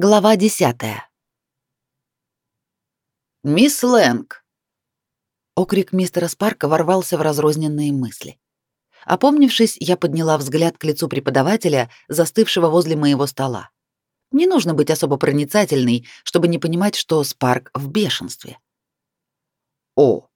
Глава десятая. «Мисс Лэнг!» Окрик мистера Спарка ворвался в разрозненные мысли. Опомнившись, я подняла взгляд к лицу преподавателя, застывшего возле моего стола. Не нужно быть особо проницательной, чтобы не понимать, что Спарк в бешенстве. «О,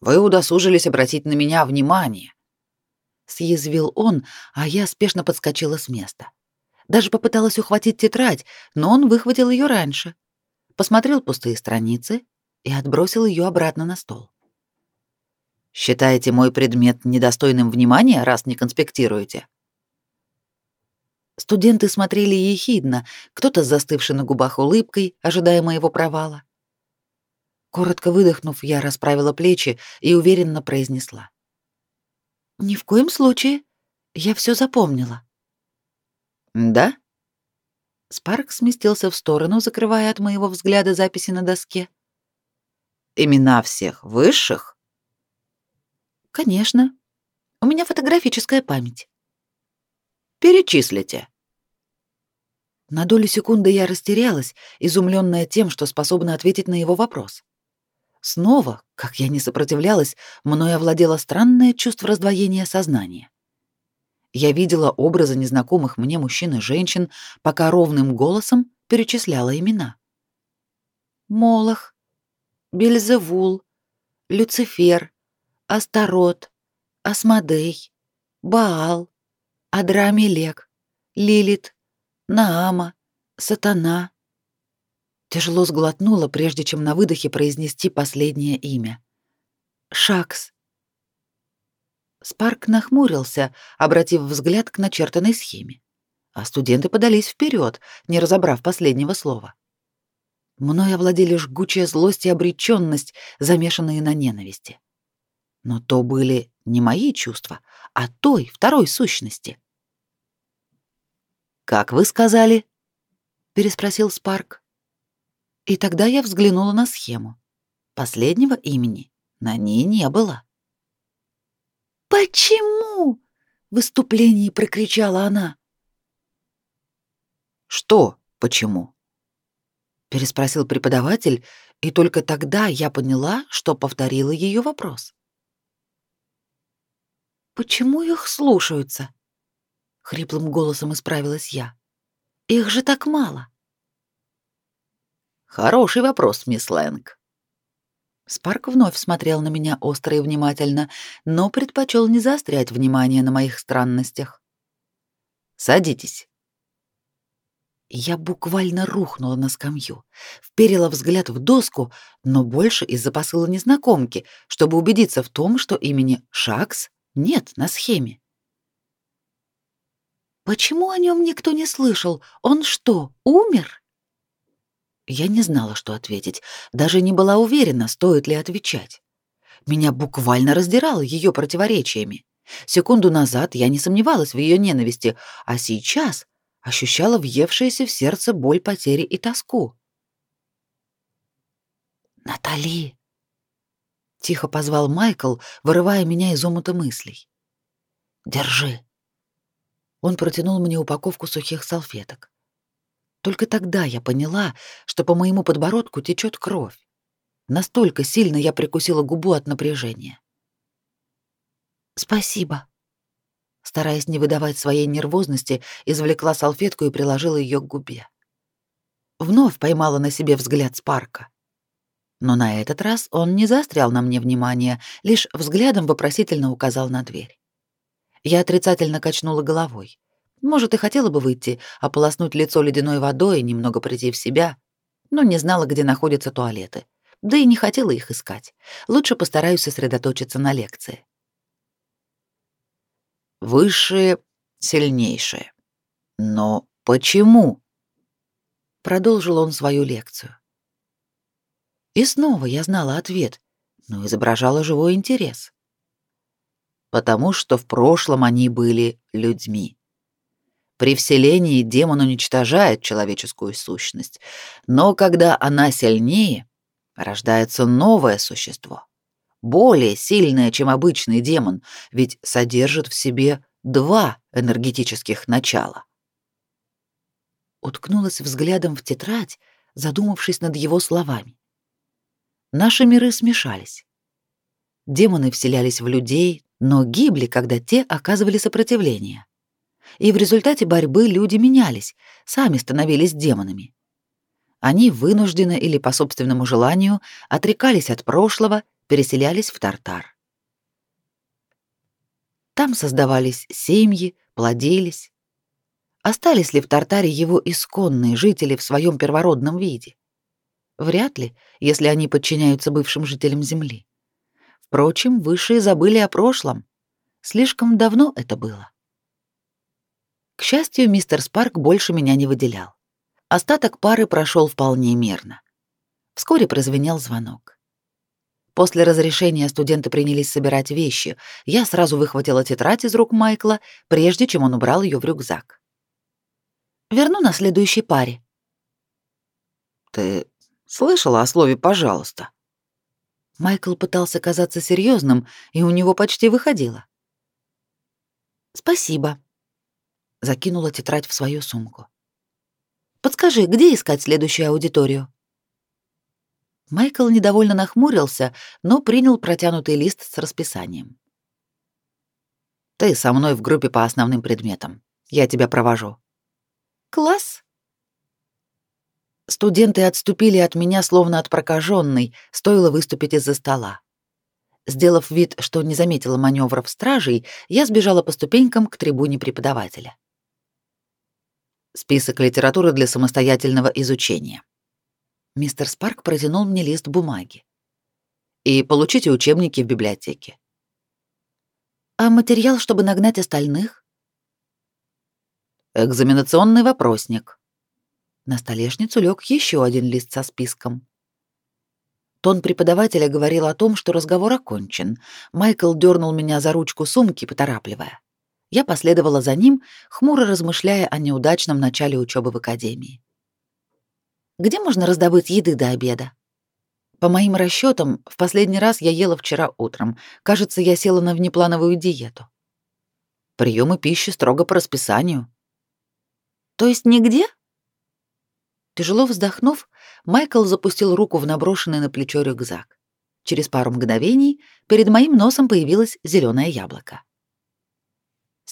вы удосужились обратить на меня внимание!» Съязвил он, а я спешно подскочила с места. Даже попыталась ухватить тетрадь, но он выхватил ее раньше. Посмотрел пустые страницы и отбросил ее обратно на стол. «Считаете мой предмет недостойным внимания, раз не конспектируете?» Студенты смотрели ехидно, кто-то застывший на губах улыбкой, ожидая моего провала. Коротко выдохнув, я расправила плечи и уверенно произнесла. «Ни в коем случае. Я все запомнила». «Да?» Спарк сместился в сторону, закрывая от моего взгляда записи на доске. «Имена всех высших?» «Конечно. У меня фотографическая память». «Перечислите». На долю секунды я растерялась, изумленная тем, что способна ответить на его вопрос. Снова, как я не сопротивлялась, мною овладело странное чувство раздвоения сознания. Я видела образы незнакомых мне мужчин и женщин, пока ровным голосом перечисляла имена. Молох, Бельзевул, Люцифер, Астарот, Асмодей, Баал, Адрамелек, Лилит, Наама, Сатана. Тяжело сглотнула, прежде чем на выдохе произнести последнее имя. Шакс. Спарк нахмурился, обратив взгляд к начертанной схеме, а студенты подались вперед, не разобрав последнего слова. Мною овладели жгучая злость и обречённость, замешанные на ненависти. Но то были не мои чувства, а той, второй сущности. «Как вы сказали?» — переспросил Спарк. И тогда я взглянула на схему. Последнего имени на ней не было. «Почему?» — в выступлении прокричала она. «Что почему?» — переспросил преподаватель, и только тогда я поняла, что повторила ее вопрос. «Почему их слушаются?» — хриплым голосом исправилась я. «Их же так мало». «Хороший вопрос, мисс Лэнг», Спарк вновь смотрел на меня остро и внимательно, но предпочел не заострять внимание на моих странностях. «Садитесь». Я буквально рухнула на скамью, вперила взгляд в доску, но больше из-за посыла незнакомки, чтобы убедиться в том, что имени Шакс нет на схеме. Почему о нем никто не слышал? Он что, умер? Я не знала, что ответить, даже не была уверена, стоит ли отвечать. Меня буквально раздирало ее противоречиями. Секунду назад я не сомневалась в ее ненависти, а сейчас ощущала въевшееся в сердце боль потери и тоску. «Натали!» — тихо позвал Майкл, вырывая меня из омута мыслей. «Держи!» Он протянул мне упаковку сухих салфеток. Только тогда я поняла, что по моему подбородку течет кровь. Настолько сильно я прикусила губу от напряжения. «Спасибо». Стараясь не выдавать своей нервозности, извлекла салфетку и приложила ее к губе. Вновь поймала на себе взгляд Спарка. Но на этот раз он не заострял на мне внимание, лишь взглядом вопросительно указал на дверь. Я отрицательно качнула головой. Может, и хотела бы выйти, ополоснуть лицо ледяной водой и немного прийти в себя, но не знала, где находятся туалеты. Да и не хотела их искать. Лучше постараюсь сосредоточиться на лекции. Высшие, сильнейшие. Но почему? Продолжил он свою лекцию. И снова я знала ответ, но изображала живой интерес. Потому что в прошлом они были людьми. При вселении демон уничтожает человеческую сущность, но когда она сильнее, рождается новое существо, более сильное, чем обычный демон, ведь содержит в себе два энергетических начала. уткнулась взглядом в тетрадь, задумавшись над его словами. Наши миры смешались. Демоны вселялись в людей, но гибли, когда те оказывали сопротивление. И в результате борьбы люди менялись, сами становились демонами. Они вынужденно или по собственному желанию отрекались от прошлого, переселялись в Тартар. Там создавались семьи, плодились. Остались ли в Тартаре его исконные жители в своем первородном виде? Вряд ли, если они подчиняются бывшим жителям Земли. Впрочем, высшие забыли о прошлом. Слишком давно это было. К счастью, мистер Спарк больше меня не выделял. Остаток пары прошел вполне мирно. Вскоре прозвенел звонок. После разрешения студенты принялись собирать вещи. Я сразу выхватила тетрадь из рук Майкла, прежде чем он убрал ее в рюкзак. «Верну на следующей паре». «Ты слышала о слове «пожалуйста»?» Майкл пытался казаться серьезным, и у него почти выходило. «Спасибо», — закинула тетрадь в свою сумку. Подскажи, где искать следующую аудиторию?» Майкл недовольно нахмурился, но принял протянутый лист с расписанием. «Ты со мной в группе по основным предметам. Я тебя провожу». «Класс!» Студенты отступили от меня, словно от прокаженной, стоило выступить из-за стола. Сделав вид, что не заметила маневров стражей, я сбежала по ступенькам к трибуне преподавателя. Список литературы для самостоятельного изучения. Мистер Спарк протянул мне лист бумаги. И получите учебники в библиотеке. А материал, чтобы нагнать остальных? Экзаменационный вопросник. На столешницу лег еще один лист со списком. Тон преподавателя говорил о том, что разговор окончен. Майкл дернул меня за ручку сумки, поторапливая. Я последовала за ним, хмуро размышляя о неудачном начале учебы в академии. Где можно раздобыть еды до обеда? По моим расчетам, в последний раз я ела вчера утром. Кажется, я села на внеплановую диету. Приемы пищи строго по расписанию. То есть нигде? Тяжело вздохнув, Майкл запустил руку в наброшенный на плечо рюкзак. Через пару мгновений перед моим носом появилось зеленое яблоко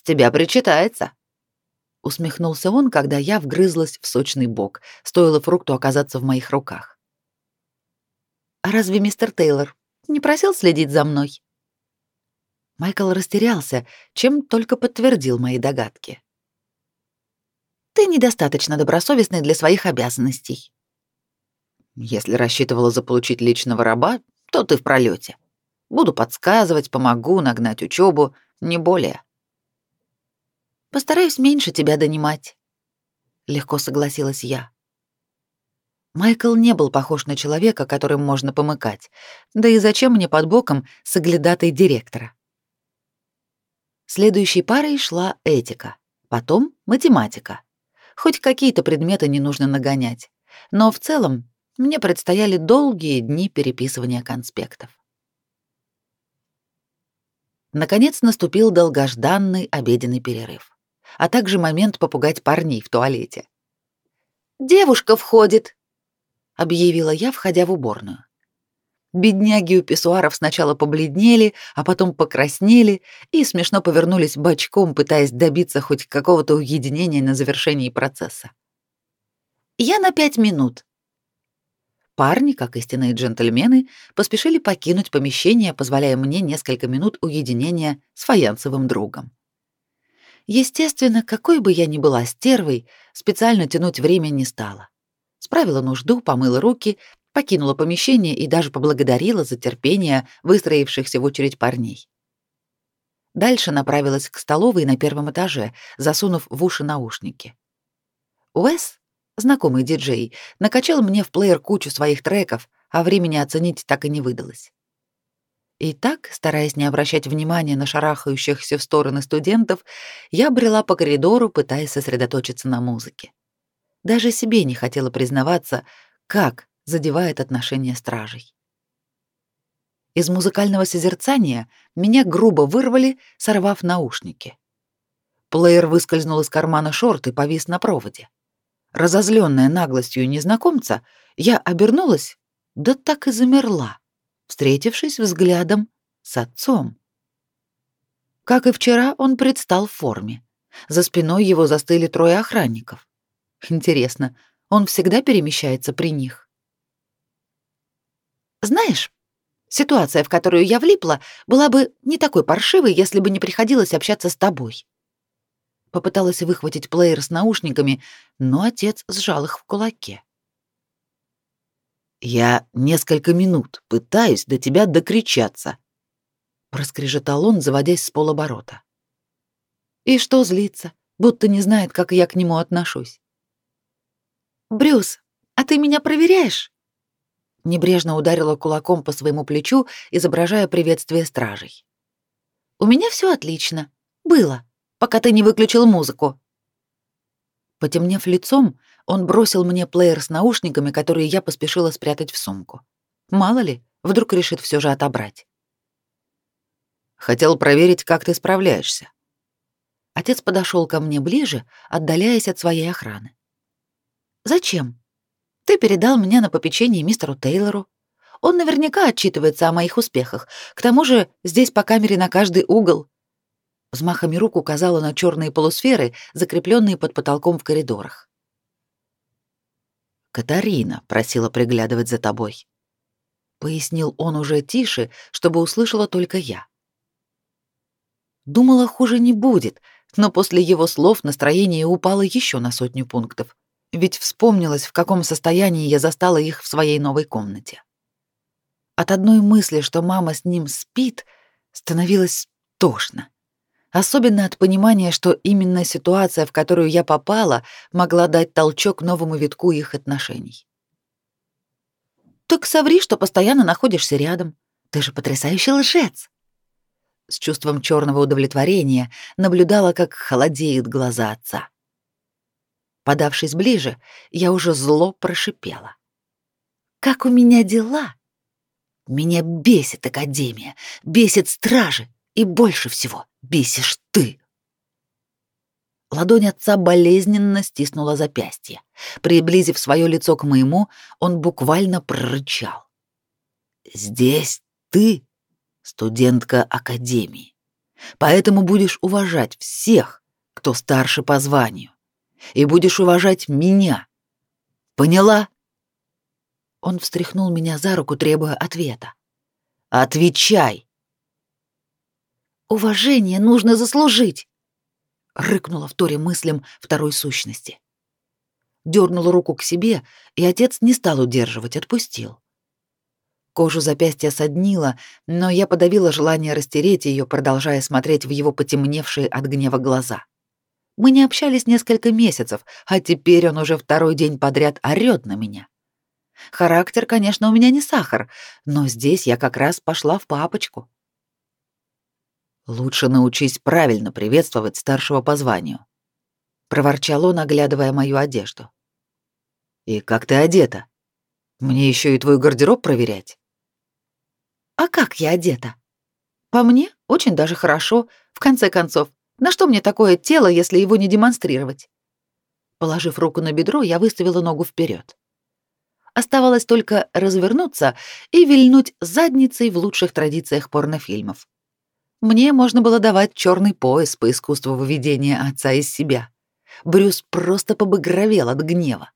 тебя причитается», — усмехнулся он, когда я вгрызлась в сочный бок, стоило фрукту оказаться в моих руках. «А разве мистер Тейлор не просил следить за мной?» Майкл растерялся, чем только подтвердил мои догадки. «Ты недостаточно добросовестный для своих обязанностей». «Если рассчитывала заполучить личного раба, то ты в пролете. Буду подсказывать, помогу нагнать учебу, не более». Постараюсь меньше тебя донимать. Легко согласилась я. Майкл не был похож на человека, которым можно помыкать. Да и зачем мне под боком соглядатый директора? Следующей парой шла этика, потом математика. Хоть какие-то предметы не нужно нагонять, но в целом мне предстояли долгие дни переписывания конспектов. Наконец наступил долгожданный обеденный перерыв а также момент попугать парней в туалете. «Девушка входит», — объявила я, входя в уборную. Бедняги у писсуаров сначала побледнели, а потом покраснели и смешно повернулись бочком, пытаясь добиться хоть какого-то уединения на завершении процесса. «Я на пять минут». Парни, как истинные джентльмены, поспешили покинуть помещение, позволяя мне несколько минут уединения с фаянсовым другом. Естественно, какой бы я ни была стервой, специально тянуть время не стала. Справила нужду, помыла руки, покинула помещение и даже поблагодарила за терпение выстроившихся в очередь парней. Дальше направилась к столовой на первом этаже, засунув в уши наушники. Уэс, знакомый диджей, накачал мне в плеер кучу своих треков, а времени оценить так и не выдалось. И так, стараясь не обращать внимания на шарахающихся в стороны студентов, я брела по коридору, пытаясь сосредоточиться на музыке. Даже себе не хотела признаваться, как задевает отношение стражей. Из музыкального созерцания меня грубо вырвали, сорвав наушники. Плеер выскользнул из кармана шорт и повис на проводе. разозленная наглостью незнакомца, я обернулась, да так и замерла, встретившись взглядом с отцом. Как и вчера, он предстал в форме. За спиной его застыли трое охранников. Интересно, он всегда перемещается при них? Знаешь, ситуация, в которую я влипла, была бы не такой паршивой, если бы не приходилось общаться с тобой. Попыталась выхватить плеер с наушниками, но отец сжал их в кулаке. Я несколько минут пытаюсь до тебя докричаться, проскрежетал он, заводясь с полоборота. И что злиться, будто не знает, как я к нему отношусь. Брюс, а ты меня проверяешь? Небрежно ударила кулаком по своему плечу, изображая приветствие стражей. У меня все отлично. Было, пока ты не выключил музыку. Потемнев лицом, он бросил мне плеер с наушниками, которые я поспешила спрятать в сумку. Мало ли, вдруг решит все же отобрать. Хотел проверить, как ты справляешься. Отец подошел ко мне ближе, отдаляясь от своей охраны. Зачем? Ты передал меня на попечение мистеру Тейлору. Он наверняка отчитывается о моих успехах. К тому же здесь по камере на каждый угол. Взмахами рук указала на черные полусферы, закрепленные под потолком в коридорах. Катарина просила приглядывать за тобой. Пояснил он уже тише, чтобы услышала только я. Думала, хуже не будет, но после его слов настроение упало еще на сотню пунктов, ведь вспомнилось, в каком состоянии я застала их в своей новой комнате. От одной мысли, что мама с ним спит, становилось тошно. Особенно от понимания, что именно ситуация, в которую я попала, могла дать толчок новому витку их отношений. «Так соври, что постоянно находишься рядом. Ты же потрясающий лжец!» с чувством черного удовлетворения наблюдала, как холодеют глаза отца. Подавшись ближе, я уже зло прошипела. «Как у меня дела?» «Меня бесит Академия, бесит стражи, и больше всего бесишь ты!» Ладонь отца болезненно стиснула запястье. Приблизив свое лицо к моему, он буквально прорычал. «Здесь ты студентка академии. Поэтому будешь уважать всех, кто старше по званию, и будешь уважать меня. Поняла? Он встряхнул меня за руку, требуя ответа. Отвечай. Уважение нужно заслужить, рыкнула в торе мыслям второй сущности. Дёрнула руку к себе, и отец не стал удерживать, отпустил. Кожу запястья соднило, но я подавила желание растереть ее, продолжая смотреть в его потемневшие от гнева глаза. Мы не общались несколько месяцев, а теперь он уже второй день подряд орёт на меня. Характер, конечно, у меня не сахар, но здесь я как раз пошла в папочку. Лучше научись правильно приветствовать старшего по званию, проворчал он, оглядывая мою одежду. И как ты одета? Мне еще и твой гардероб проверять. А как я одета? По мне, очень даже хорошо. В конце концов, на что мне такое тело, если его не демонстрировать? Положив руку на бедро, я выставила ногу вперед. Оставалось только развернуться и вильнуть задницей в лучших традициях порнофильмов. Мне можно было давать черный пояс по искусству выведения отца из себя. Брюс просто побагровел от гнева.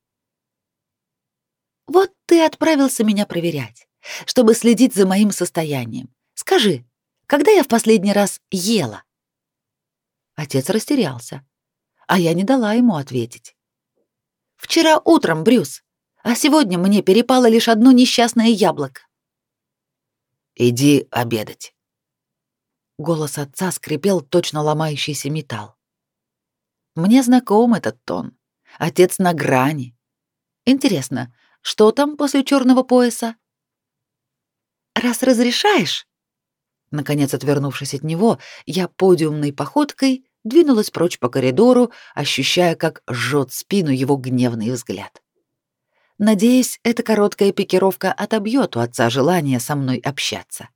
«Вот ты отправился меня проверять чтобы следить за моим состоянием. Скажи, когда я в последний раз ела?» Отец растерялся, а я не дала ему ответить. «Вчера утром, Брюс, а сегодня мне перепало лишь одно несчастное яблоко». «Иди обедать». Голос отца скрипел точно ломающийся металл. Мне знаком этот тон. Отец на грани. Интересно, что там после черного пояса? раз разрешаешь...» Наконец, отвернувшись от него, я подиумной походкой двинулась прочь по коридору, ощущая, как жжет спину его гневный взгляд. Надеюсь, эта короткая пикировка отобьет у отца желание со мной общаться.